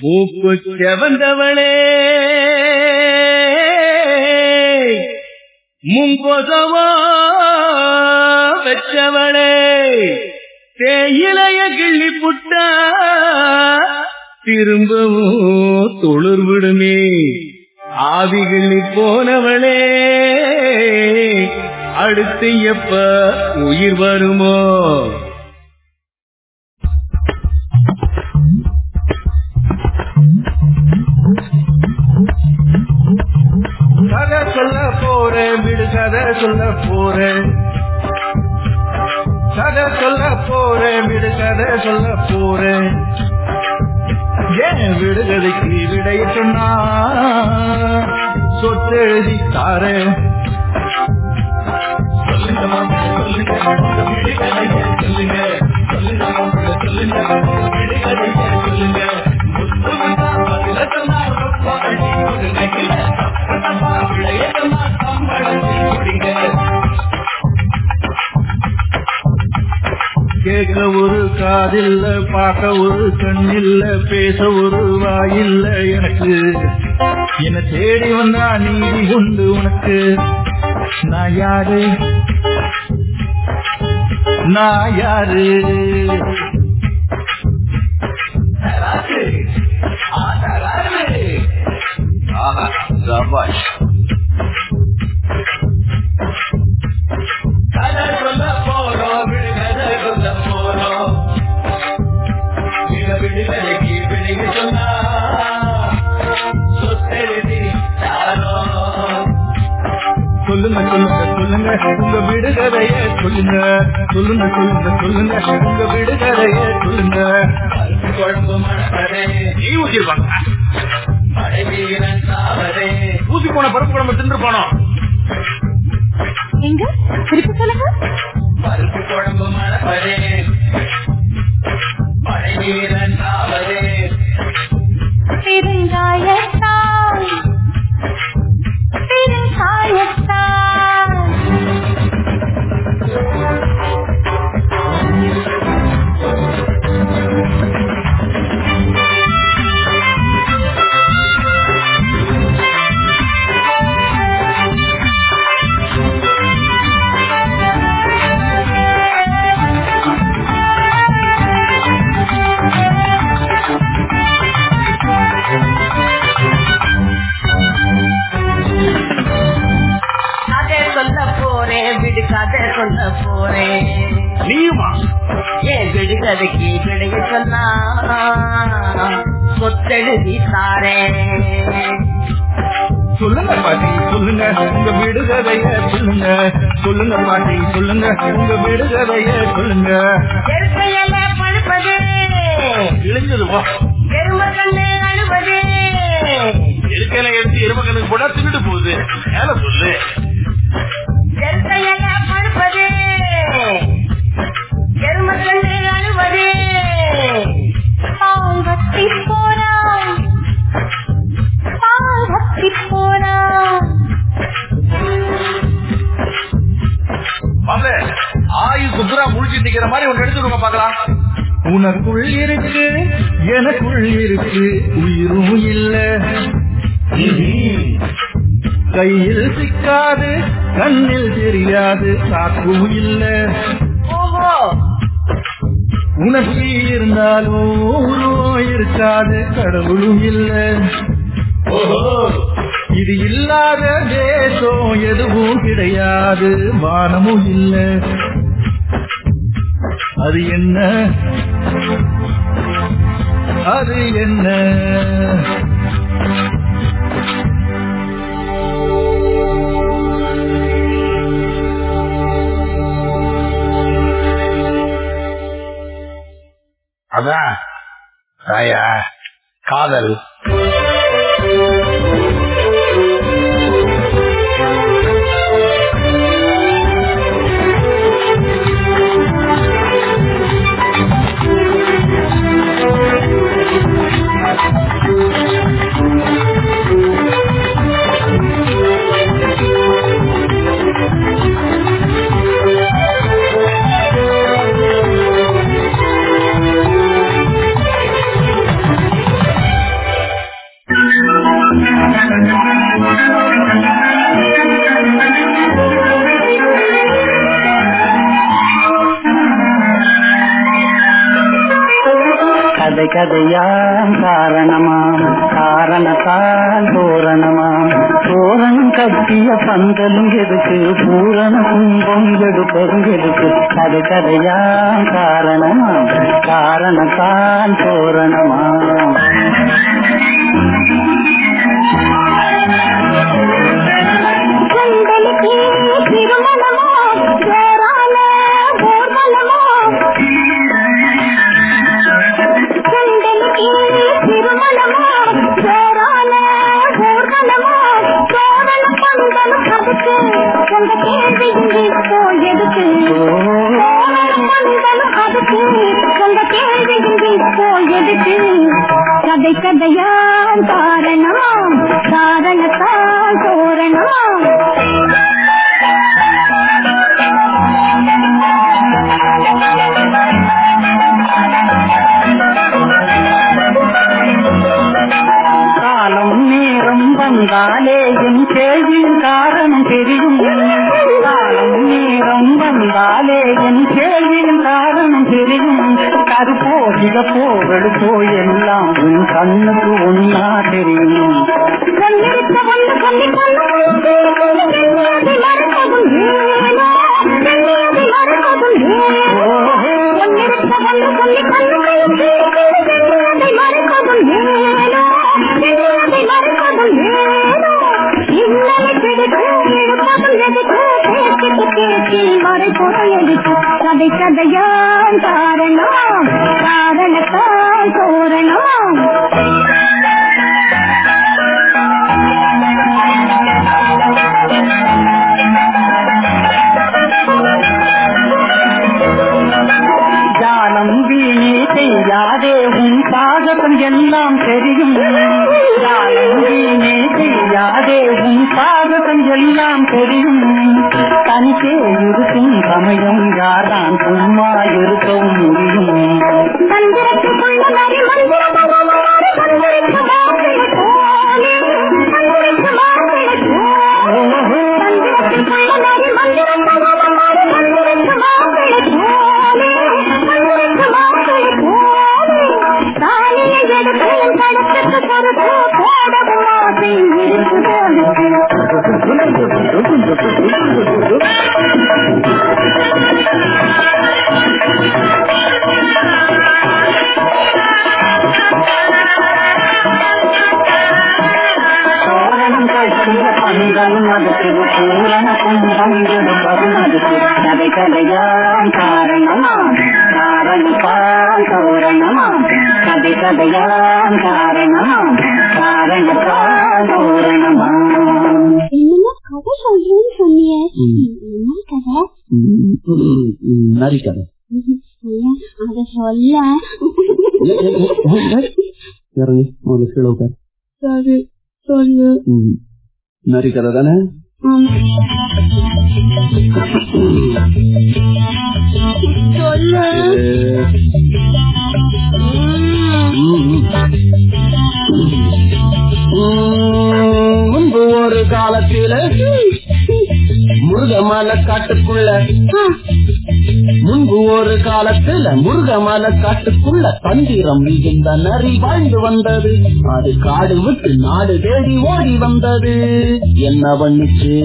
மூப்பு செவந்தவளே முங்கொதவா வச்சவளே தேயிலைய கிள்ளி புட்டா திரும்பவும் தொழில் விடுமே. ஆவி கிள்ளி போனவளே. அடுத்து எப்ப உயிர் வருமோ? போறேன் விடு கதை சொல்ல போறேன் கதை சொல்ல போறேன் விடு கதை சொல்ல போறேன் ஏன் விடுகதைக்கு விடை சொன்னா? சொத்து எழுதி தாரேன் சொல்லுங்க மாமா, சொல்லுங்க. விடுகதைய சொல்லுங்க. சொல்லுங்க மாமா, சொல்லுங்க. விடுகதைய இல்ல கேட்க ஒரு காதில்ல பார்க்க ஒரு கண்ணில்ல பேச ஒரு வாயில்ல எனக்கு. என்ன தேடி வந்தா நீதி உண்டு உனக்கு. நான் யாரு? நான் யாரு? ஆஹா சபாஷ் சொல்லுங்க சொல்லுங்க சொல்லுங்க உங்க விடுகதைய சொல்லுங்க. சொல்லுங்க சொல்லுங்க சொல்லுங்க உங்க விடுகதைய சொல்லுங்க. குழம்பு மணப்பதே நீ ஊற்றிருப்பாங்க மழை வீரன் சாவதே ஊசி போன பருப்பு குழம்பு தின்று போனோம். எங்க? திருப்பி சொல்லுங்க. பருப்பு குழம்பு மணப்பதே மழை வீரன் சாவதே போறேன் நீயுமா? ஏன் விடுகதைக்கு விடைய சொன்னா சொத்தெழுதி தாரேன் சொல்லுங்க பாட்டி சொல்லுங்க. உங்க விடுகதைய சொல்லுங்க. சொல்லுங்க பாட்டி சொல்லுங்க. உங்க விடுகதைய சொல்லுங்க. பழுப்பது. இழிஞ்சது வா. எரும கண்ணு அழுவது இருக்கையில எடுத்து எருமக்கனுக்கு போட்டா தின்னுட்டு போகுது? மேல சொல்லு. இருக்கு உயிரும் இல்ல. கையில் சிக்காது கண்ணில் தெரியாது காக்கும் இல்ல. உனக்கு இருந்தாலும் உருவம் இருக்காது கடவுளும் இல்ல. இது இல்லாத தேசம் எதுவும் கிடையாது வானமும் இல்ல. அது என்ன? யாரு என்ன? அதான் காதல். கதை கதையாம் காரணமாம். காரணத்தால் தோரணமாம் தோரணம் கட்டிய பந்தலும் எதுக்கு பூரண கும்பம் எடுப்பதும் எதுக்கு கதை கதையாம் காரணமாம். காரணத்தால் தோரணமாம் کر دیا کا போகளுக்கோ எல்லாம் உன் கண்ணுக்கு ஒன்னா தெரியும். மறக்கதும் புறையடித்து கதை கதையான் காரணம் காரணத்தால் தோரணம். मुनसिल होकर हम्म। नारी का लगाना है? हम्म। காட்டுக்குள்ள. முன்பு ஒரு காலத்துல முருகமல காட்டுக்குள்ள தந்திரம் இந்த நரி வாழ்ந்து வந்தது. அது காடு விட்டு நாடு தேடி ஓடி வந்தது. என்ன பண்ணுச்சு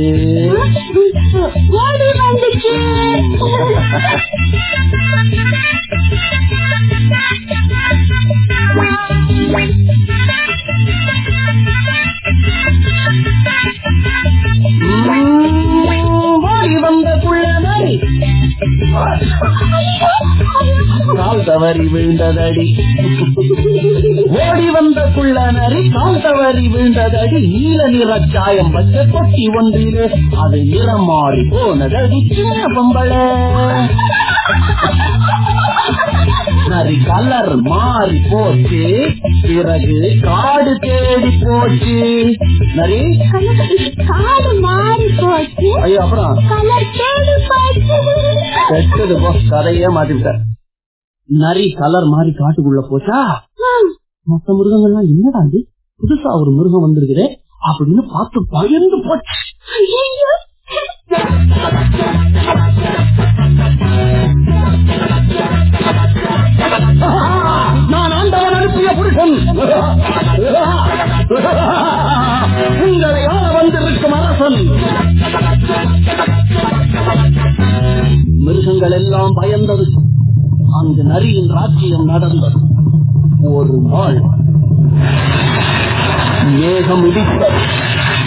Thank you. கால் தவறி விழுந்ததடி. ஓடி வந்த குள்ள நரி கால் தவறி விழுந்ததடி. நீல நிற சாயம் பச்ச கொட்டி ஒன்றிலே அது நிறம் மாறி போனதடி. சின்ன பொம்பளை. நரி கலர் மாறி போச்சு. பிறகு காடு தேடி போச்சு. நரி? காடு மாறி போச்சு. ஐயோ அப்புறம்? கலர் தேடி போச்சு. கெட்டது போ கதையே மாத்திவிட்ட நரி கலர் மாறி காட்டுக்குள்ள போச்சா? மத்த மிருகங்கள்லாம் என்னடா இது? புதுசா ஒரு மிருகம் வந்திருக்குதே. அப்படின்னு பார்த்து பயந்து போச்சு. ஐயோ. நான் ஆண்டவன் அனுப்பிய புருஷன். உங்களை ஆள வந்திருக்கும் அரசன்? மிருகங்கள் எல்லாம் பயந்தது. அங்கு நரியின் ராஜ்யம் நடந்தது. ஒரு நாள் மேகம் இடித்தது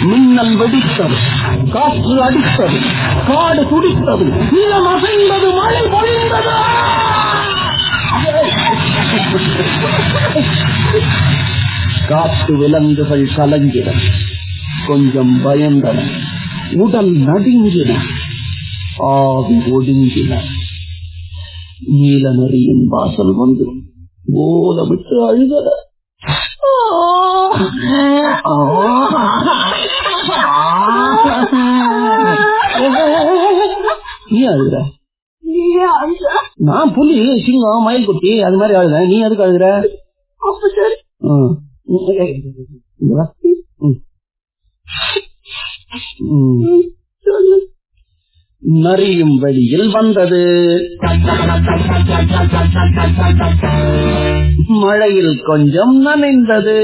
மின்னல் வெடித்தது காற்று அடித்தது காடு துடித்தது நிலம் அசைந்தது மழை பொழிந்தது. காட்டு விலங்குகள் கலங்கின கொஞ்சம் பயந்தன உடல் நடுங்கின ஆவி ஒடுங்கின நீல நரியின் வாசல் வந்து போல விட்டு அழுதன நீ அழுகிற நான் புலி சிங்கம் மயில் குட்டி அது மாதிரி அழுத நீ எதுக்கு அழுகிற வா. ம். ம். வழியில் வந்தது. மழையில் கொஞ்சம் நனைந்தது.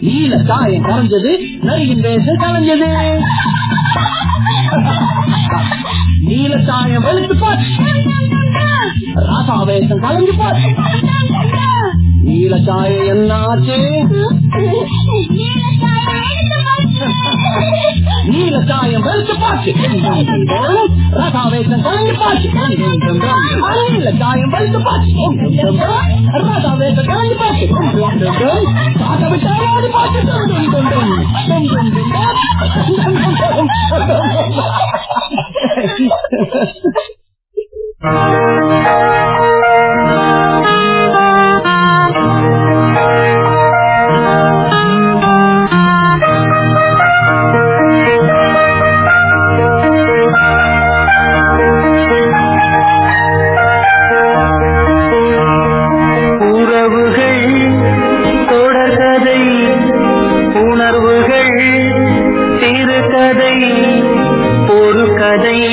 நீல காயம் குறைஞ்சது நரியின் வேசு கலைஞ்சது. நீல காயம் வெளுத்து போச்சு ராசா வேஷம் கலைஞ்சு போச்சு நீல காயம் என்னாச்சு? நீல காயம் வெளுத்து போச்சு ராசா வேஷம் கலைஞ்சு போச்சு நீல காயம் வெளுத்து போச்சு ராசா வேஷம் கலைஞ்சு போச்சு ஓடி போச்சு டும், டும், ஒரு கதை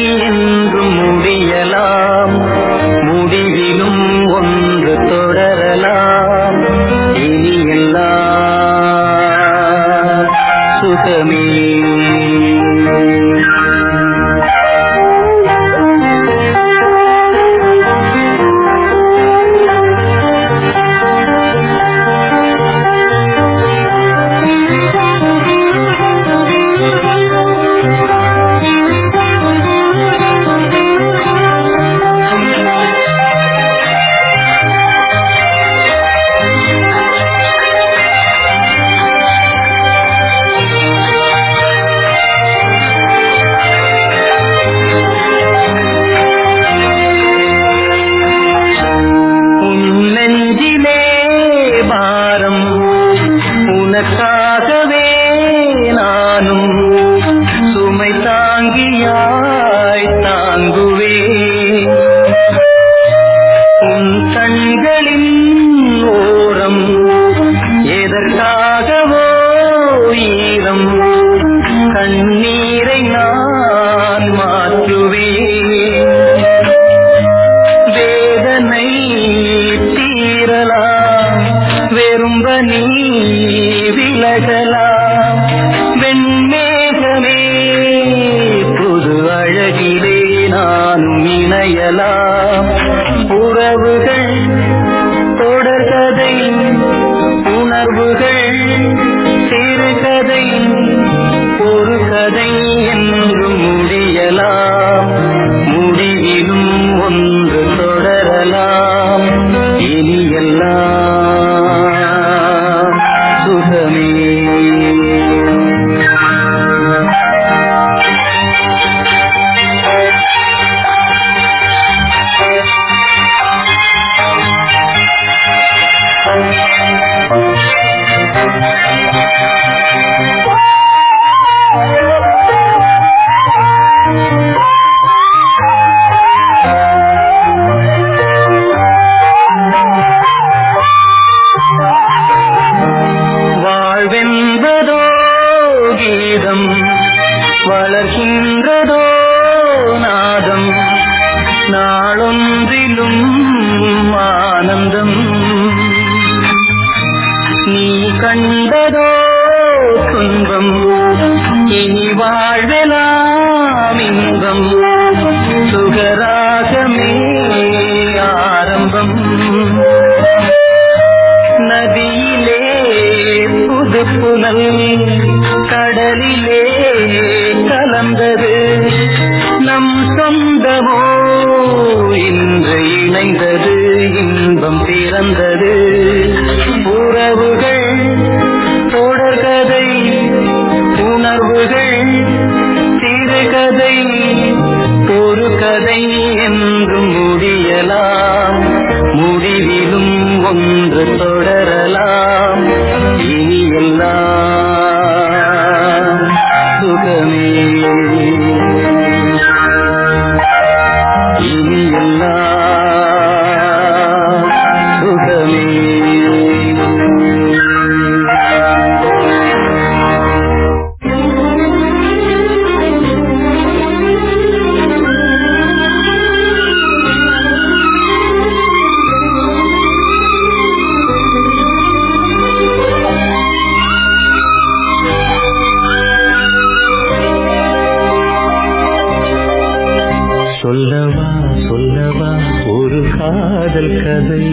கதை.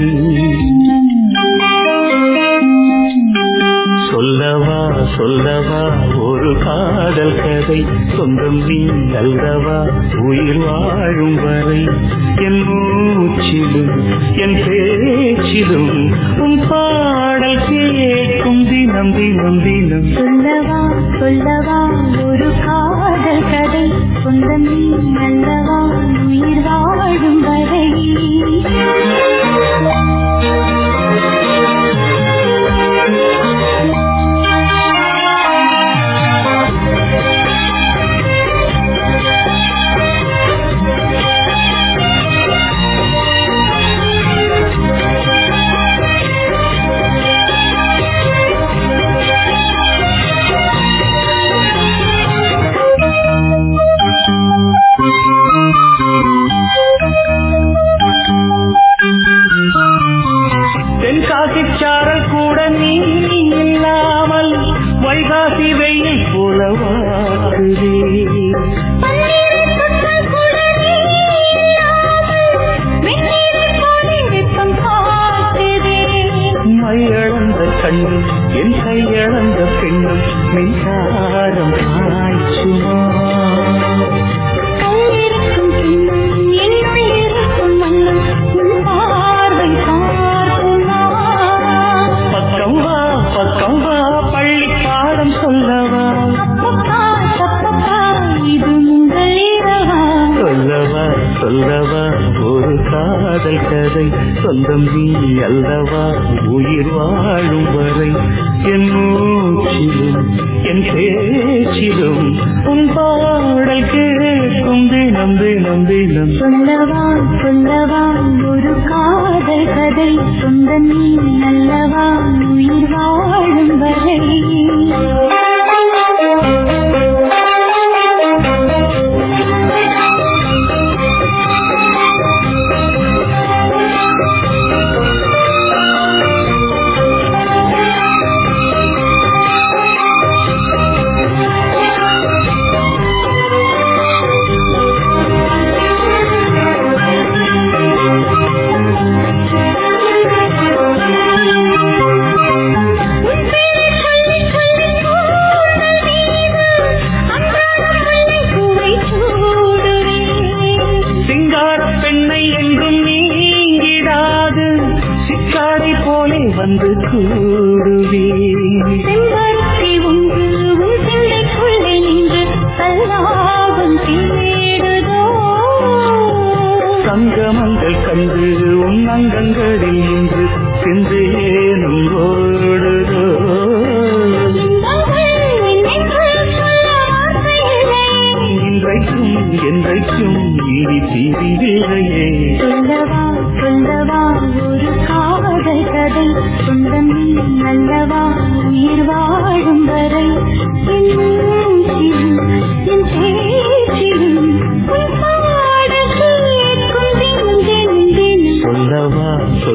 சொல்லவா சொல்லவா ஒரு காதல் கதை. சொந்தம் நீ அல்லவா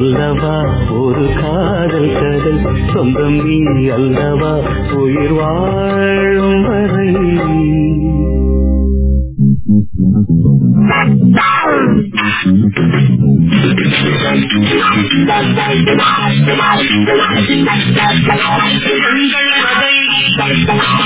சொல்லவா ஒரு காதல் கதல் சொந்தம் நீ அல்லவா? உயிர் வாழும் வரை. உங்கள் கதை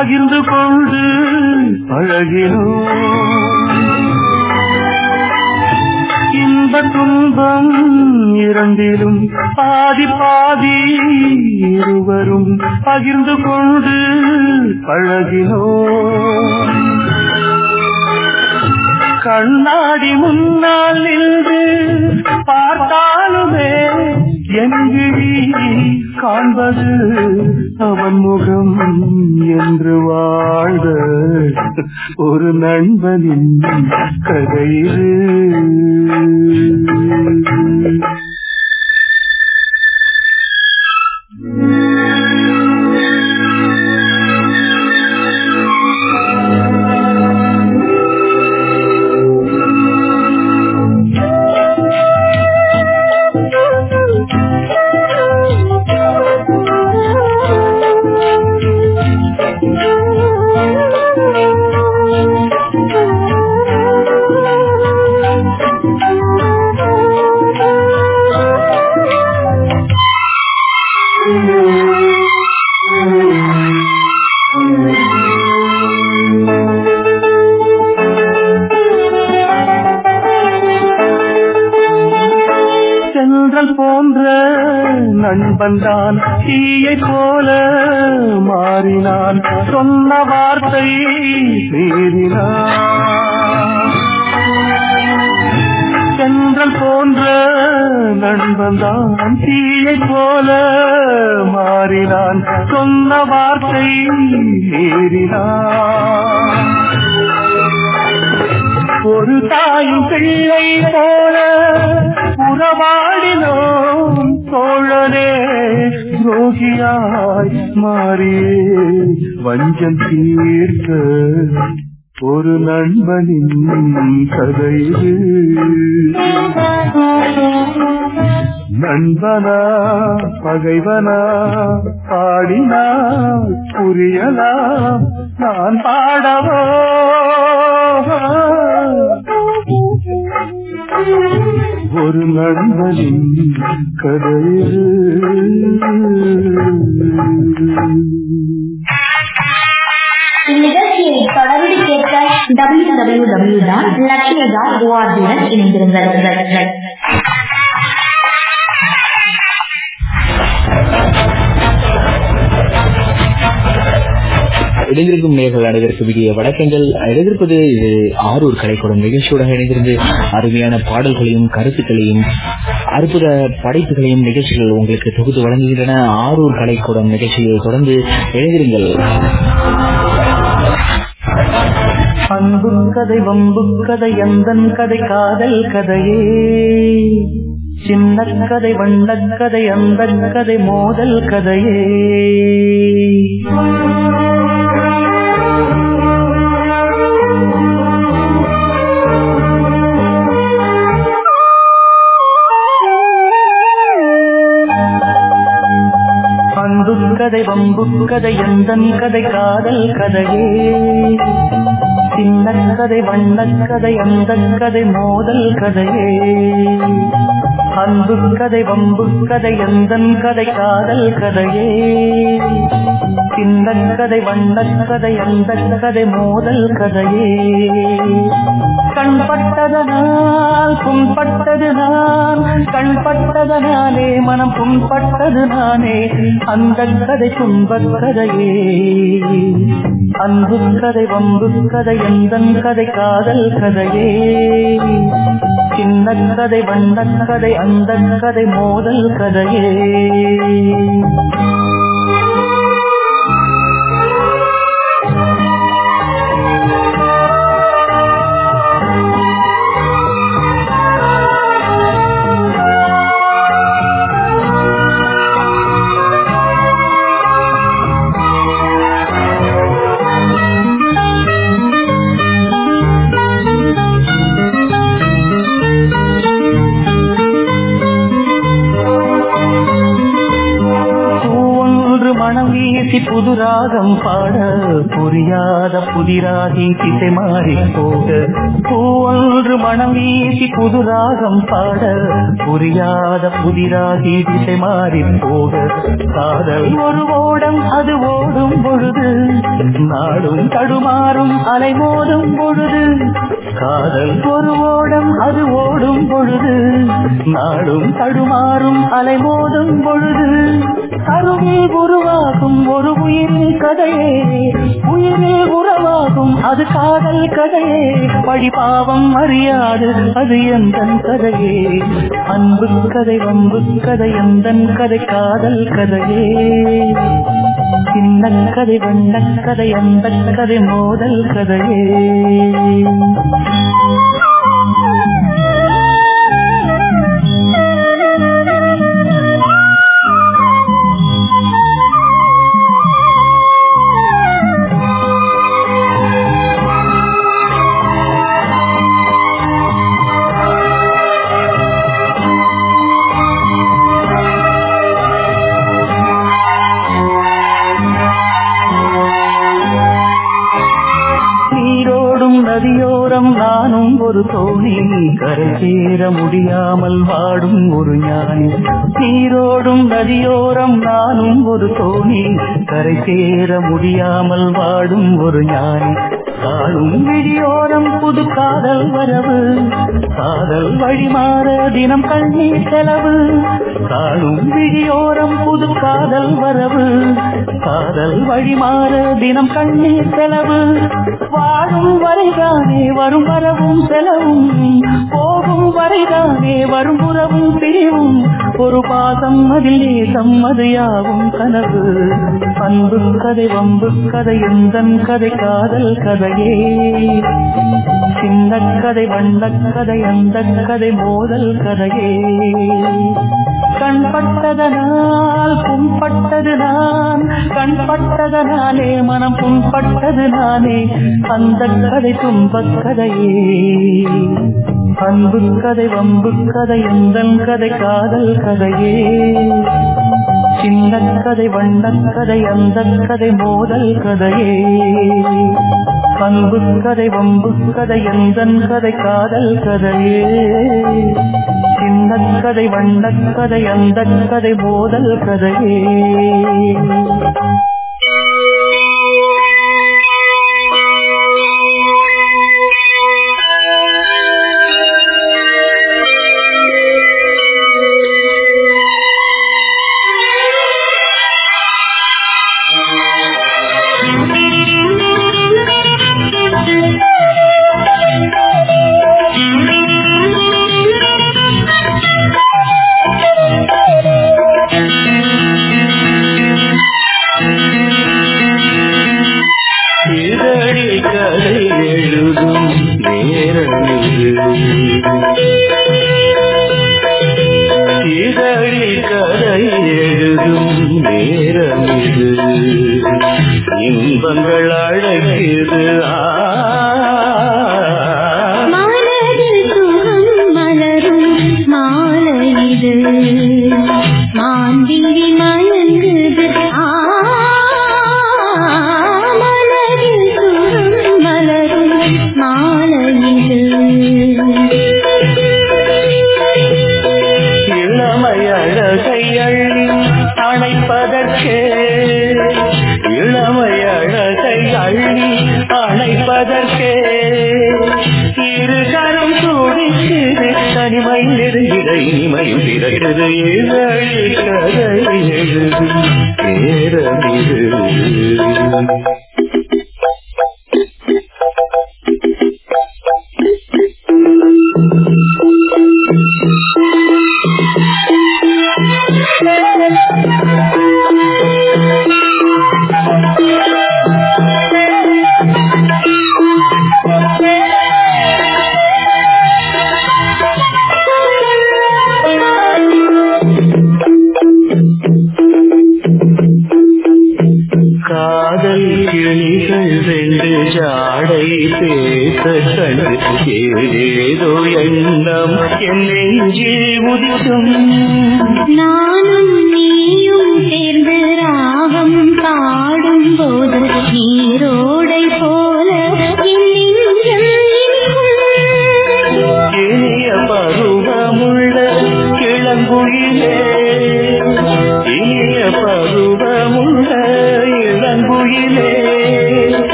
பகிர்ந்து கொண்டு பழகினோம். இன்ப துன்பம் இரண்டிலும் பாதி பாதி இருவரும் பகிர்ந்து கொண்டு பழகினோம். கண்ணா வந்தான் தீயை போல மாறினான். சொன்ன வார்த்தை ஏறினான். ஒரு தாயும் பிள்ளை போல உறவாடினோம். தோழனே ரோகியாய் மாறியே. வஞ்சம் தீர்க்க ஒரு நண்பனின் கதை நண்பனா பகைவனா பாடினா புரியலாம் நான் பாடவோ? ஒரு நண்பனின் கதை இந்நிகழ்ச்சியை தொடர்ந்து கேட்க W W W dot Latchiya dot ஓஆர்ஜியுடன் இணைந்திருங்கள். இணைந்திருக்கும் நேர்கள் அனைவருக்கு வணக்கங்கள். எழுதியிருப்பது இது ஆரூர் கலைக்கூடம் நிகழ்ச்சியோட இணைந்திருந்து அருமையான பாடல்களையும் கருத்துக்களையும் அற்புத படைப்புகளையும் நிகழ்ச்சிகள் உங்களுக்கு தொகுத்து வழங்குகின்றன. ஆரூர் கலைக்கூடம் நிகழ்ச்சியை தொடர்ந்து இணைந்திருங்கள். அன்பு கதை வம்பு கதை எந்தன் கதை காதல் கதையே. சின்ன கதை வண்ண கதை அந்த கதை மோதல் கதையே. கதை வம்பு கதை எந்த கதை காதல் கதையே. சின்ன கதை வண்ண கதை அந்த கதை மோதல் கதையே. அன்பு கதை வம்பு கதை எந்த கதை காதல் கதையே. இந்த கதை வண்ணக் கதை அந்த கதை மோதல் கதையே. கண்பட்டதனால் புண்பட்டது நான் கண்பட்டதனாலே மனம் புண்பட்டது நானே அந்த கதை துன்பக் கதையே. அன்பு கதை வம்பு கதை எந்த கதை காதல் கதையே. சின்ன கதை வண்ண கதை அந்த கதை மோதல் கதையே. ராகம் பாட புரியாத புதிராகி திசை மாறி போக. பூவொன்று மனம் வீசி புது ராகம் பாட புரியாத புதிராகி திசை மாறி போக. காதல் ஒரு ஓடம் அது ஓடும் பொழுது. நாடும் தடுமாறும் அலை மோதும் பொழுது. காதல் ஒரு ஓடம் அது ஓடும் பொழுது. நாடும் தடுமாறும் அலை மோதும் பொழுது. அருகில் உருவாகும் ஒரு உயிரின் கதையே. உயிரில் உறவாகும் அது காதல் கதையே. பழிபாவம் அறியாது அது எந்த கதையே. அன்பு கதை வம்பு கதை எந்த கதை காதல் கதையே. சின்ன கதை வண்ண கதை அந்த கதை மோதல் கதையே. நானும் ஒரு முடியாமல் வாடும் ஒரு ஞானி. நீரோடும் நதியோரம் நானும் ஒரு தோணி. கரை முடியாமல் வாடும் ஒரு ஞானி. காடும் விழியோரம் புது காதல் வரவு. காதல் வழிமாற தினம் கண்ணீர் செலவு. காடும் விழியோரம் புது காதல் வரவு. காதல் வழிமாற தினம் கண்ணீர் செலவு. வாழும் வரைதானே வரும் வரவும் செலவும். போகும் வரைதானே வரும் உறவும் பிரிவும். ஒரு பாதம் அதில் நேசம் அது யாவும் கனவு. அன்பு கதை வம்பு கதை எந்தன் கதை காதல் கதையே. சின்ன கதை வண்ண அந்த கதை மோதல் கதையே. கண்பட்டதனால் புண்பட்டது நான் கண்பட்டதனாலே மனம் புண்பட்டது நானே அந்த கதை துன்பக் கதையே அன்பு கதை வம்பு கதை எந்தன் கதை காதல் கதையே. சின்ன கதை வண்ண கதை அந்த கதை மோதல் கதையே. அன்பு கதை வம்பு கதை எந்தன் கதை காதல் கதையே. சின்ன கதை வண்ண கதை அந்த கதை போதல் கதையே.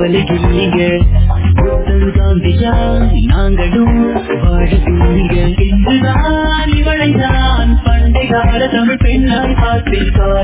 கவலைகள் புத்தம் காந்தியா நாங்களும் வாழுகிறீர்கள் இன்றுதான் இவளைதான் தமிழ் பெண்ணாய் பார்த்திருக்கார்.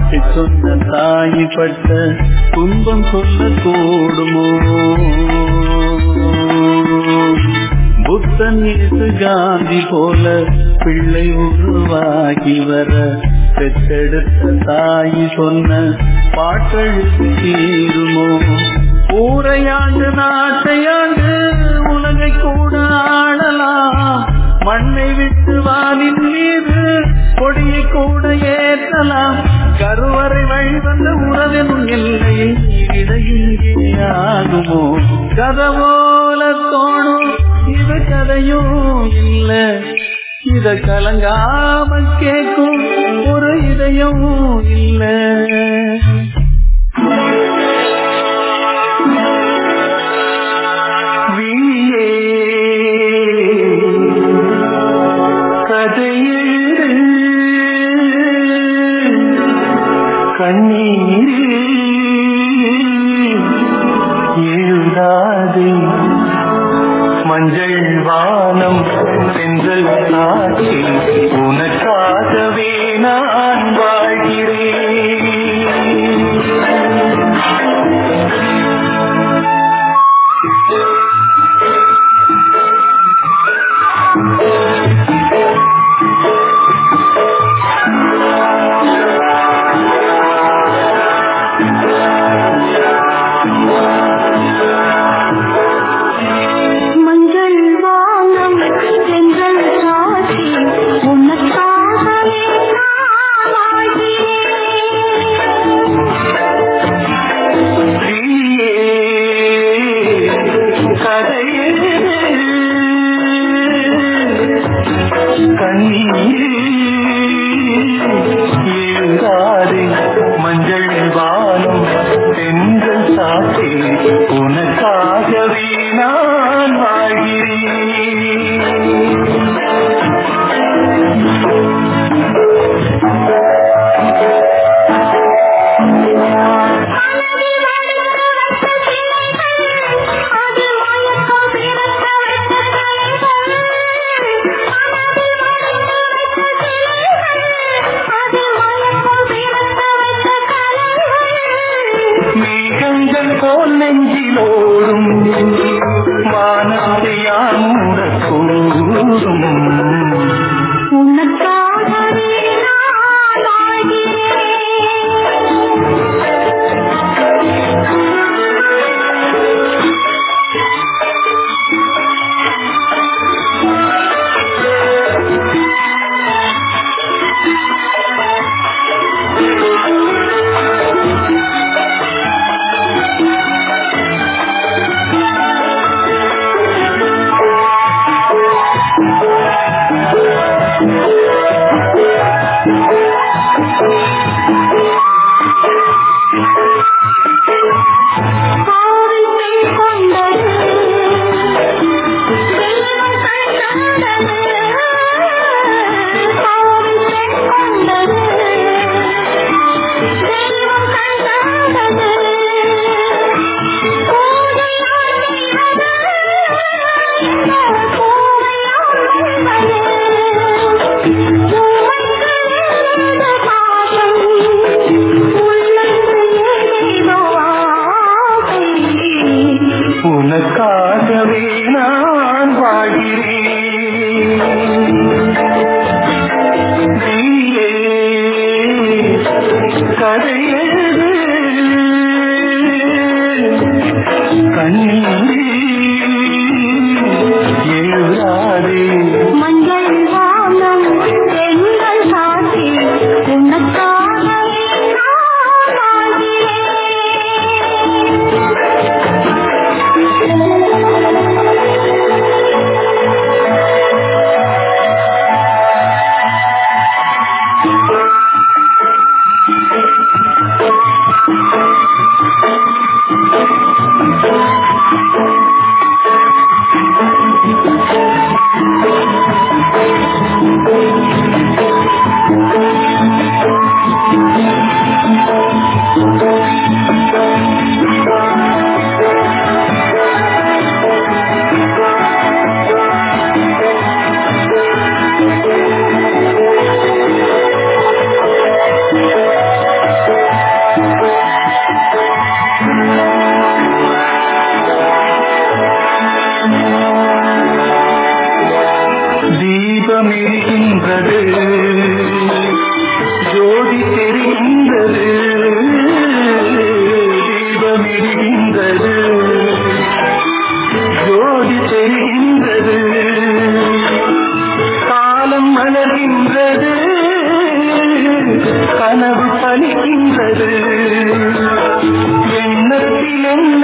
பாட்டு சொன்ன தாய் பட்ட துன்பம் சொல்ல கூடுமோ புத்தன் இது காந்தி போல பிள்ளை உருவாகி வர பெற்றெடுத்த தாய் சொன்ன பாட்டெழுதி தீருமோ? ஊரையாண்டு நாட்டையாண்டு உலகை கூட ஆடலாம் மண்ணை விட்டு வாலின் மீது கொடியை கூட ஏற்றலாம். கருவறை வழி வந்த உறவெனும் இல்லை இடையிங்கே ஆகுமோ கதவோல தோணும் இது கதையும் இல்ல? இத கலங்காம கேட்கும் ஒரு இதயம் இல்லை.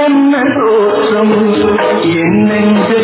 என்ன தோற்றம் என்னென்று